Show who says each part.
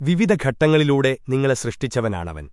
Speaker 1: വിവിധ ഘട്ടങ്ങളിലൂടെ നിങ്ങളെ സൃഷ്ടിച്ചവനാണവൻ